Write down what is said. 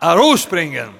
herausbringen.